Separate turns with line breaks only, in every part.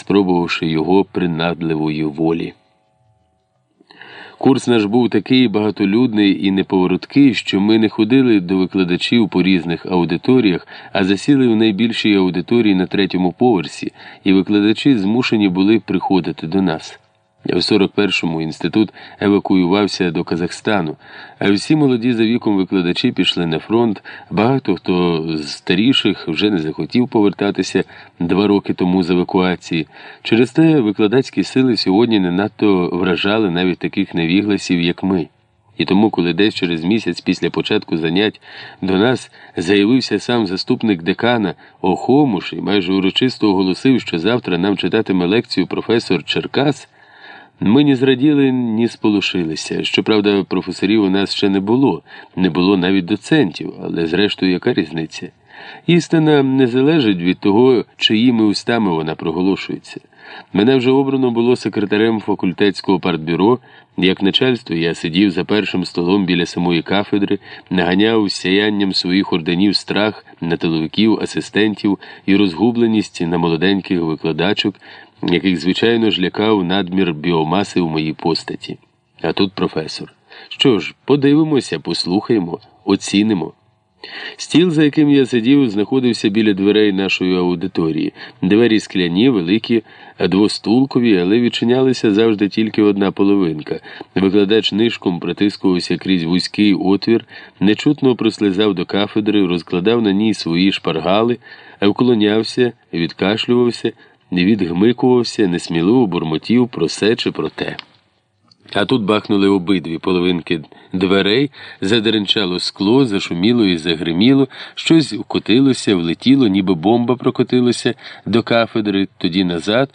спробувавши його принадливої волі. Курс наш був такий багатолюдний і неповороткий, що ми не ходили до викладачів по різних аудиторіях, а засіли в найбільшій аудиторії на третьому поверсі, і викладачі змушені були приходити до нас. В 41-му інститут евакуювався до Казахстану, а всі молоді за віком викладачі пішли на фронт. Багато хто з старіших вже не захотів повертатися два роки тому з евакуації. Через те викладацькі сили сьогодні не надто вражали навіть таких невігласів, як ми. І тому, коли десь через місяць після початку занять до нас заявився сам заступник декана Охомуш і майже урочисто оголосив, що завтра нам читатиме лекцію професор Черкас. Ми ні зраділи, ні сполошилися. Щоправда, професорів у нас ще не було, не було навіть доцентів, але зрештою, яка різниця? Істина не залежить від того, чиїми устами вона проголошується. Мене вже обрано було секретарем факультетського партбюро. Як начальство, я сидів за першим столом біля самої кафедри, наганяв сяянням своїх орденів страх на тиловиків, асистентів і розгубленість на молоденьких викладачок яких, звичайно ж, лякав надмір біомаси в моїй постаті. А тут професор. Що ж, подивимося, послухаємо, оцінимо. Стіл, за яким я сидів, знаходився біля дверей нашої аудиторії. Двері скляні, великі, двостулкові, але відчинялися завжди тільки одна половинка. Викладач нишком протискувався крізь вузький отвір, нечутно прослизав до кафедри, розкладав на ній свої шпаргали, вклонявся, відкашлювався не відгмикувався, несміливо бурмотів про се чи про те. А тут бахнули обидві половинки дверей, задеренчало скло, зашуміло і загриміло, щось вкотилося, влетіло, ніби бомба прокотилося до кафедри, тоді назад,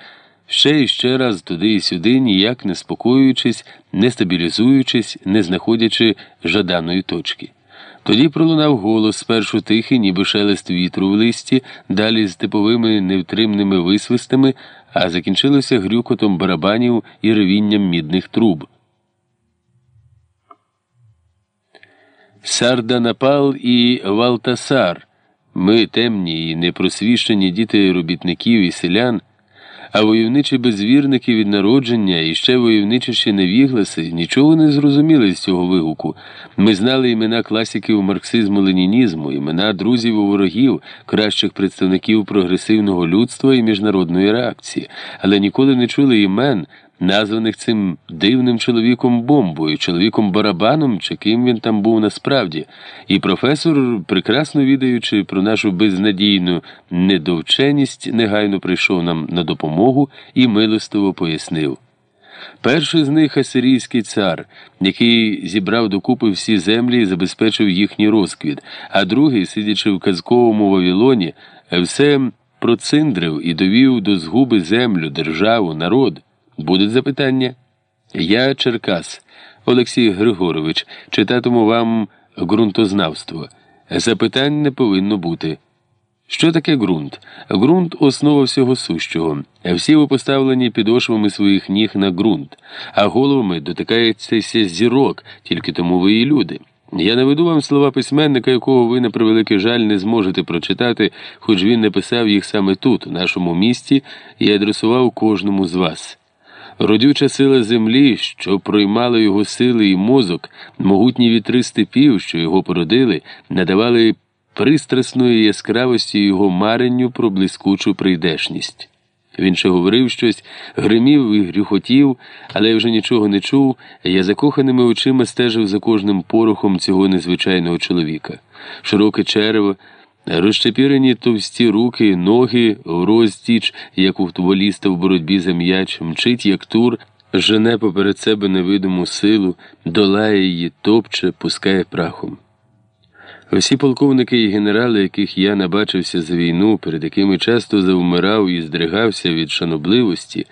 ще і ще раз туди і сюди, ніяк не спокоюючись, не стабілізуючись, не знаходячи жаданої точки. Тоді пролунав голос, спершу тихий, ніби шелест вітру в листі, далі з типовими невтримними висвистами, а закінчилося грюкотом барабанів і ревінням мідних труб. Сарданапал і Валтасар. Ми темні і непросвіщені діти робітників і селян. А войовничі безвірники від народження і ще войовничіші невігласи нічого не зрозуміли з цього вигуку. Ми знали імена класиків марксизму ленінізму, імена друзів і ворогів, кращих представників прогресивного людства і міжнародної реакції, але ніколи не чули імен названих цим дивним чоловіком бомбою, чоловіком барабаном, чи ким він там був насправді, і професор, прекрасно відаючи про нашу безнадійну недовченість, негайно прийшов нам на допомогу і милостиво пояснив. Перший з них асирійський цар, який зібрав докупи всі землі і забезпечив їхній розквіт, а другий, сидячи в казковому Вавилоні, все проциндрив і довів до згуби землю, державу, народ. Будуть запитання? Я Черкас, Олексій Григорович, читатиму вам ґрунтознавство. Запитань не повинно бути. Що таке ґрунт? Ґрунт основа всього сущого. Всі ви поставлені підошвами своїх ніг на ґрунт, а головами дотикається зірок, тільки тому ви і люди. Я наведу вам слова письменника, якого ви, на превеликий жаль, не зможете прочитати, хоч він написав їх саме тут, у нашому місті, і адресував кожному з вас. Родюча сила землі, що проймала його сили і мозок, могутні вітри степів, що його породили, надавали пристрасної яскравості його маренню про блискучу прийдешність. Він ще говорив щось, гримів і грюхотів, але я вже нічого не чув, я закоханими очима стежив за кожним порохом цього незвичайного чоловіка. Широке черево. Розчепірені товсті руки, ноги, розтіч, як у футболіста в боротьбі за м'яч, мчить, як тур, жене поперед себе невидиму силу, долає її, топче, пускає прахом. Всі полковники і генерали, яких я набачився за війну, перед якими часто завмирав і здригався від шанобливості,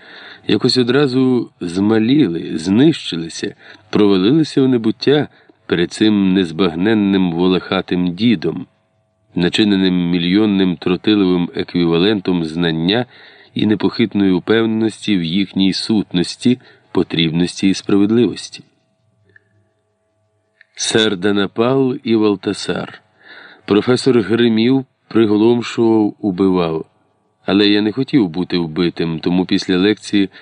якось одразу змаліли, знищилися, провалилися в небуття перед цим незбагненним волохатим дідом начиненим мільйонним тротиловим еквівалентом знання і непохитної упевненості в їхній сутності, потрібності і справедливості. Сарданапал і Валтасар. Професор Гримів приголомшував, убивав. Але я не хотів бути вбитим, тому після лекції